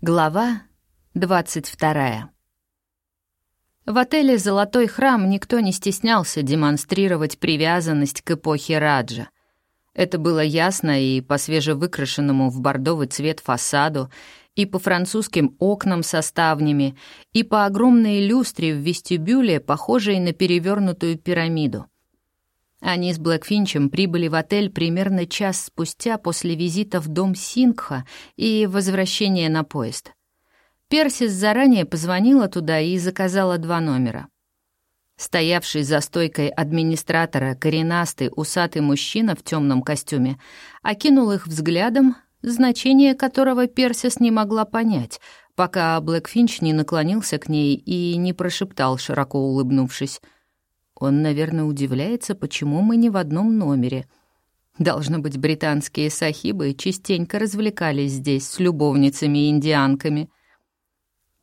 Глава 22. В отеле «Золотой храм» никто не стеснялся демонстрировать привязанность к эпохе Раджа. Это было ясно и по свежевыкрашенному в бордовый цвет фасаду, и по французским окнам со ставнями, и по огромной люстре в вестибюле, похожей на перевернутую пирамиду — они с Блэкфинчем прибыли в отель примерно час спустя после визита в дом Сингха и возвращения на поезд. Персис заранее позвонила туда и заказала два номера. Стоявший за стойкой администратора коренастый усатый мужчина в темном костюме окинул их взглядом, значение которого Персис не могла понять, пока Блэкфинч не наклонился к ней и не прошептал, широко улыбнувшись — он, наверное, удивляется, почему мы не в одном номере. Должно быть, британские сахибы частенько развлекались здесь с любовницами-индианками.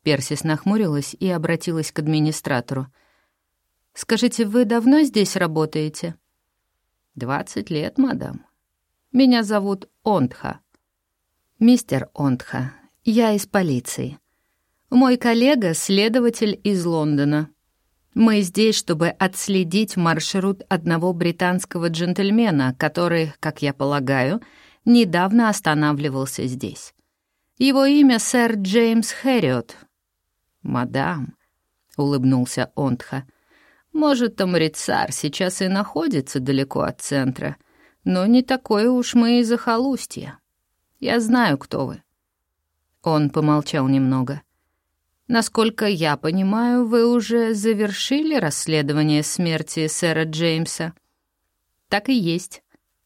Персис нахмурилась и обратилась к администратору. «Скажите, вы давно здесь работаете?» «Двадцать лет, мадам. Меня зовут Онтха». «Мистер Онтха, я из полиции. Мой коллега — следователь из Лондона. Мы здесь, чтобы отследить маршрут одного британского джентльмена, который, как я полагаю, недавно останавливался здесь. Его имя сэр Джеймс Хэриот. «Мадам», — улыбнулся Онтха, — «может, Амрицар сейчас и находится далеко от центра, но не такое уж мы и захолустье. Я знаю, кто вы». Он помолчал немного. Насколько я понимаю, вы уже завершили расследование смерти сэра Джеймса. Так и есть,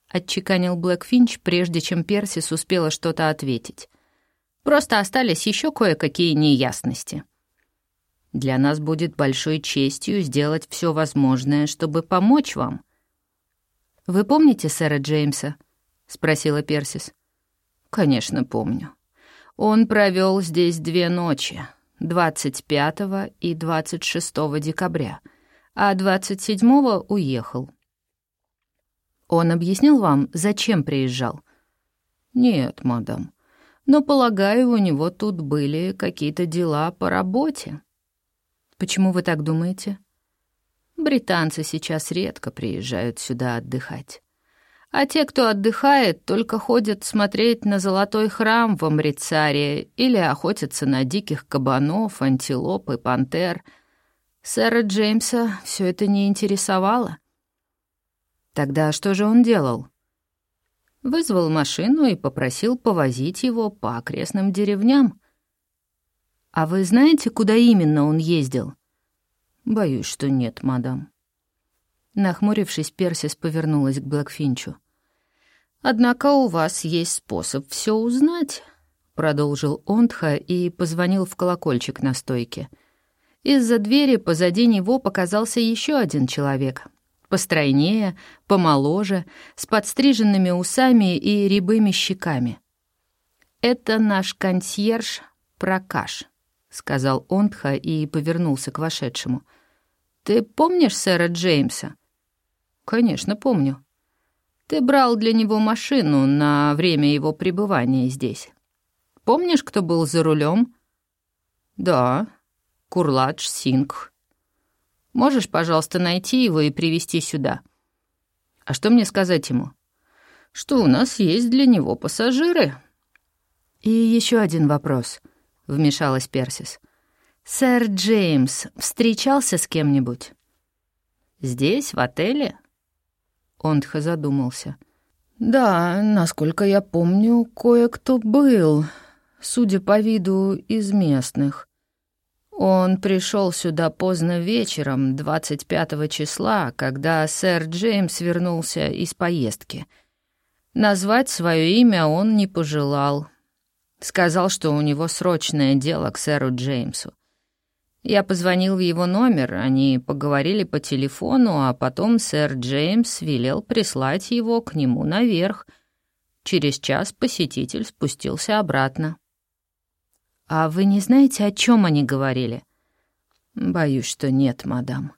отчеканил Блэкфинч, прежде чем Персис успела что-то ответить. Просто остались еще кое-какие неясности. Для нас будет большой честью сделать все возможное, чтобы помочь вам. Вы помните сэра Джеймса? спросила Персис. Конечно, помню. Он провел здесь две ночи, 25 и 26 декабря, а 27 уехал. Он объяснил вам, зачем приезжал? Нет, мадам. Но, полагаю, у него тут были какие-то дела по работе. Почему вы так думаете? Британцы сейчас редко приезжают сюда отдыхать. А те, кто отдыхает, только ходят смотреть на золотой храм в Амрицаре или охотятся на диких кабанов, антилоп и пантер. Сэра Джеймса все это не интересовало. Тогда что же он делал? Вызвал машину и попросил повозить его по окрестным деревням. А вы знаете, куда именно он ездил? Боюсь, что нет, мадам. Нахмурившись, Персис повернулась к Блэкфинчу. «Однако у вас есть способ все узнать», — продолжил Онтха и позвонил в колокольчик на стойке. Из-за двери позади него показался еще один человек. Постройнее, помоложе, с подстриженными усами и рябыми щеками. «Это наш консьерж Прокаш», — сказал Онтха и повернулся к вошедшему. «Ты помнишь сэра Джеймса?» «Конечно, помню. Ты брал для него машину на время его пребывания здесь. Помнишь, кто был за рулем? «Да, Курладж Сингх. Можешь, пожалуйста, найти его и привести сюда?» «А что мне сказать ему?» «Что у нас есть для него пассажиры». «И еще один вопрос», — вмешалась Персис. «Сэр Джеймс встречался с кем-нибудь?» «Здесь, в отеле?» Онтха задумался. «Да, насколько я помню, кое-кто был, судя по виду, из местных. Он пришел сюда поздно вечером, 25 числа, когда сэр Джеймс вернулся из поездки. Назвать свое имя он не пожелал. Сказал, что у него срочное дело к сэру Джеймсу. Я позвонил в его номер, они поговорили по телефону, а потом сэр Джеймс велел прислать его к нему наверх. Через час посетитель спустился обратно. «А вы не знаете, о чем они говорили?» «Боюсь, что нет, мадам».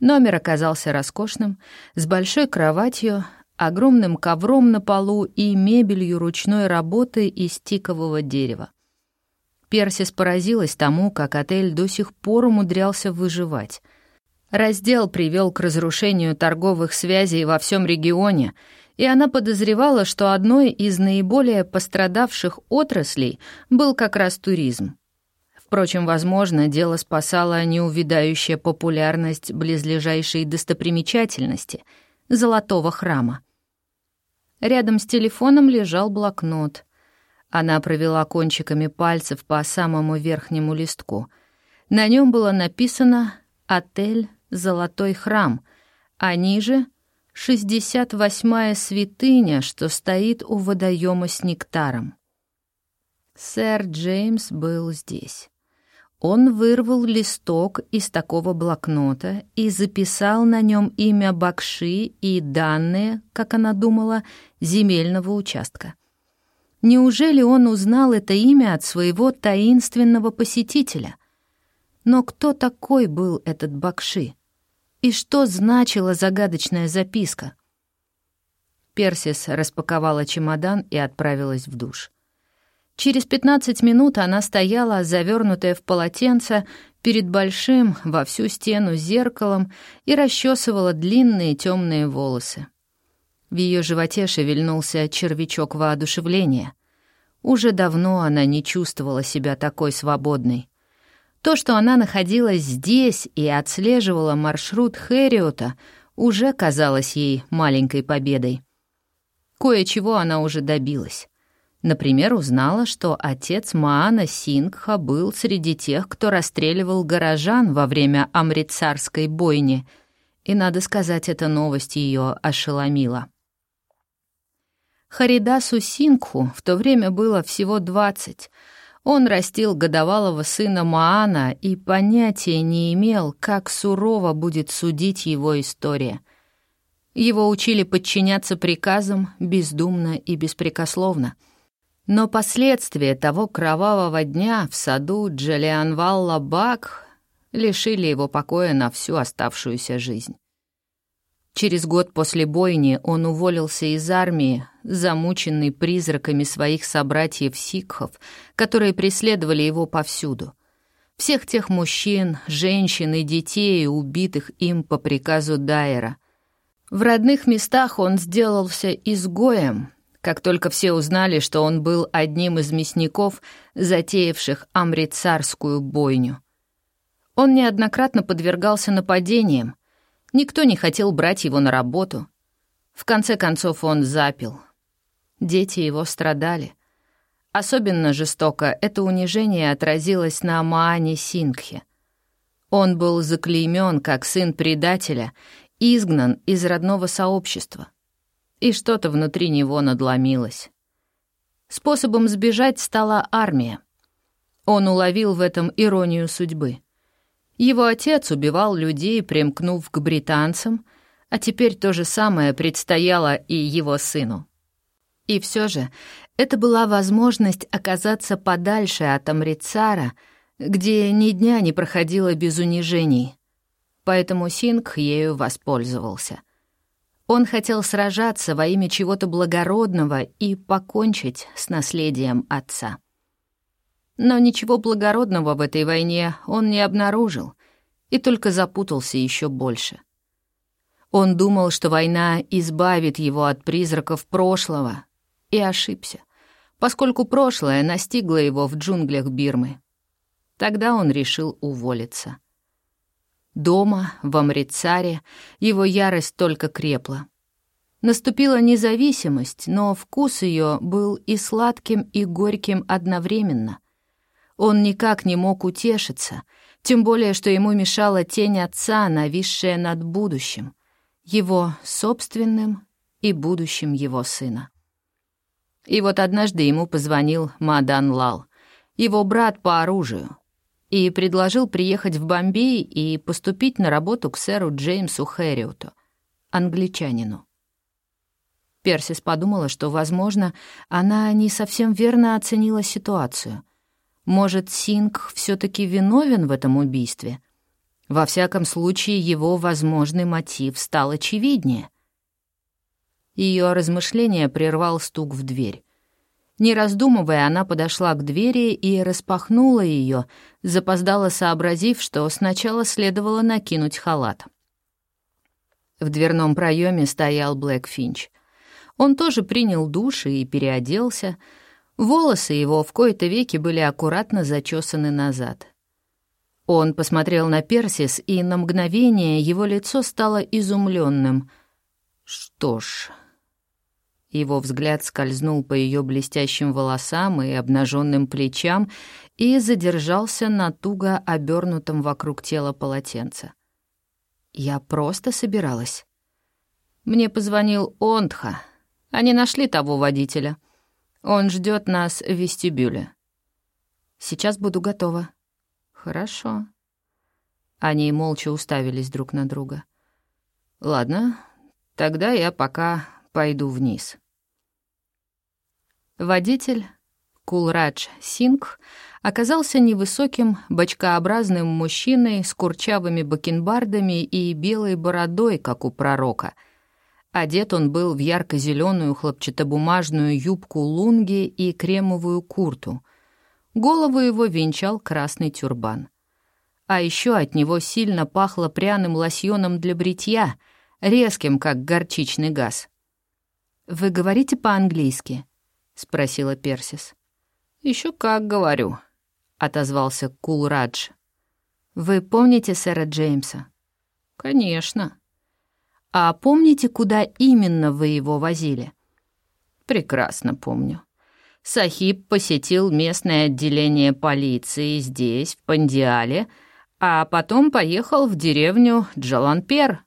Номер оказался роскошным, с большой кроватью, огромным ковром на полу и мебелью ручной работы из тикового дерева. Персис поразилась тому, как отель до сих пор умудрялся выживать. Раздел привел к разрушению торговых связей во всем регионе, и она подозревала, что одной из наиболее пострадавших отраслей был как раз туризм. Впрочем, возможно, дело спасала неувидающая популярность близлежащей достопримечательности — Золотого храма. Рядом с телефоном лежал блокнот. Она провела кончиками пальцев по самому верхнему листку. На нем было написано «Отель Золотой храм», а ниже — 68-я святыня, что стоит у водоема с нектаром. Сэр Джеймс был здесь. Он вырвал листок из такого блокнота и записал на нем имя Бакши и данные, как она думала, земельного участка. Неужели он узнал это имя от своего таинственного посетителя? Но кто такой был этот Бакши? И что значила загадочная записка? Персис распаковала чемодан и отправилась в душ. Через 15 минут она стояла, завернутая в полотенце, перед большим во всю стену зеркалом и расчесывала длинные темные волосы. В ее животе шевельнулся червячок воодушевления. Уже давно она не чувствовала себя такой свободной. То, что она находилась здесь и отслеживала маршрут Хэриота, уже казалось ей маленькой победой. Кое-чего она уже добилась. Например, узнала, что отец Маана Сингха был среди тех, кто расстреливал горожан во время амрицарской бойни, и, надо сказать, эта новость ее ошеломила. Харидасу Сингху в то время было всего двадцать. Он растил годовалого сына Маана и понятия не имел, как сурово будет судить его история. Его учили подчиняться приказам бездумно и беспрекословно — но последствия того кровавого дня в саду Джалианвалла Бак лишили его покоя на всю оставшуюся жизнь. Через год после бойни он уволился из армии, замученный призраками своих собратьев-сикхов, которые преследовали его повсюду. Всех тех мужчин, женщин и детей, убитых им по приказу Дайера. В родных местах он сделался изгоем, как только все узнали, что он был одним из мясников, затеявших амрицарскую бойню. Он неоднократно подвергался нападениям. Никто не хотел брать его на работу. В конце концов он запил. Дети его страдали. Особенно жестоко это унижение отразилось на Маане Сингхе. Он был заклеймен как сын предателя, изгнан из родного сообщества и что-то внутри него надломилось. Способом сбежать стала армия. Он уловил в этом иронию судьбы. Его отец убивал людей, примкнув к британцам, а теперь то же самое предстояло и его сыну. И все же это была возможность оказаться подальше от Амрицара, где ни дня не проходило без унижений. Поэтому Синг ею воспользовался — он хотел сражаться во имя чего-то благородного и покончить с наследием отца. Но ничего благородного в этой войне он не обнаружил и только запутался еще больше. Он думал, что война избавит его от призраков прошлого, и ошибся, поскольку прошлое настигло его в джунглях Бирмы. Тогда он решил уволиться. Дома, в Амрицаре, его ярость только крепла. Наступила независимость, но вкус ее был и сладким, и горьким одновременно. Он никак не мог утешиться, тем более, что ему мешала тень отца, нависшая над будущим, его собственным и будущим его сына. И вот однажды ему позвонил Мадан Лал, его брат по оружию, и предложил приехать в Бомбей и поступить на работу к сэру Джеймсу Хэриоту, англичанину. Персис подумала, что, возможно, она не совсем верно оценила ситуацию. Может, Синг все таки виновен в этом убийстве? Во всяком случае, его возможный мотив стал очевиднее. Ее размышления прервал стук в дверь. Не раздумывая, она подошла к двери и распахнула ее, запоздала сообразив, что сначала следовало накинуть халат. В дверном проеме стоял Блэк Финч. Он тоже принял душ и переоделся. Волосы его в кои-то веки были аккуратно зачесаны назад. Он посмотрел на Персис, и на мгновение его лицо стало изумленным. Что ж, его взгляд скользнул по ее блестящим волосам и обнаженным плечам и задержался на туго обернутом вокруг тела полотенце. Я просто собиралась. Мне позвонил Онтха. Они нашли того водителя. Он ждет нас в вестибюле. Сейчас буду готова. Хорошо. Они молча уставились друг на друга. Ладно, тогда я пока пойду вниз. Водитель, Кулрадж Сингх, оказался невысоким, бочкообразным мужчиной с курчавыми бакенбардами и белой бородой, как у пророка. Одет он был в ярко-зеленую хлопчатобумажную юбку лунги и кремовую курту. Голову его венчал красный тюрбан. А еще от него сильно пахло пряным лосьоном для бритья, резким, как горчичный газ. «Вы говорите по-английски?» — спросила Персис. Еще как говорю», — отозвался Кулрадж. «Вы помните сэра Джеймса?» «Конечно». «А помните, куда именно вы его возили?» «Прекрасно помню. Сахиб посетил местное отделение полиции здесь, в Пандиале, а потом поехал в деревню Джаланпер,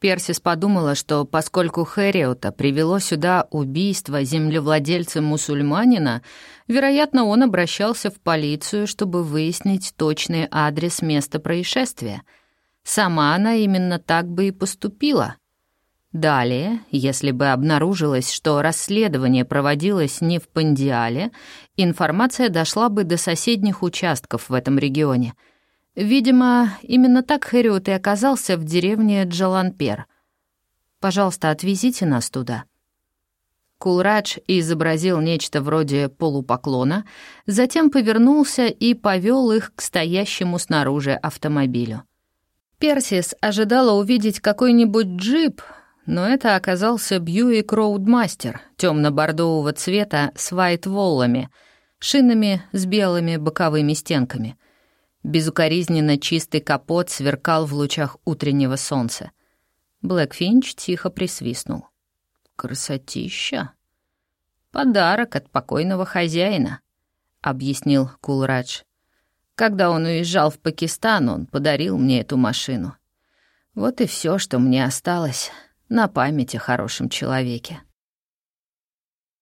Персис подумала, что поскольку Хэриота привело сюда убийство землевладельца-мусульманина, вероятно, он обращался в полицию, чтобы выяснить точный адрес места происшествия. Сама она именно так бы и поступила. Далее, если бы обнаружилось, что расследование проводилось не в Пандиале, информация дошла бы до соседних участков в этом регионе — Видимо, именно так Хэриот и оказался в деревне Джаланпер. Пожалуйста, отвезите нас туда». Кулрадж изобразил нечто вроде полупоклона, затем повернулся и повел их к стоящему снаружи автомобилю. Персис ожидала увидеть какой-нибудь джип, но это оказался Бьюик Роудмастер темно-бордового цвета с вайт-воллами, шинами с белыми боковыми стенками — Безукоризненно чистый капот сверкал в лучах утреннего солнца. Блэкфинч тихо присвистнул. «Красотища!» «Подарок от покойного хозяина», — объяснил Кулрадж. «Когда он уезжал в Пакистан, он подарил мне эту машину. Вот и все, что мне осталось на память о хорошем человеке».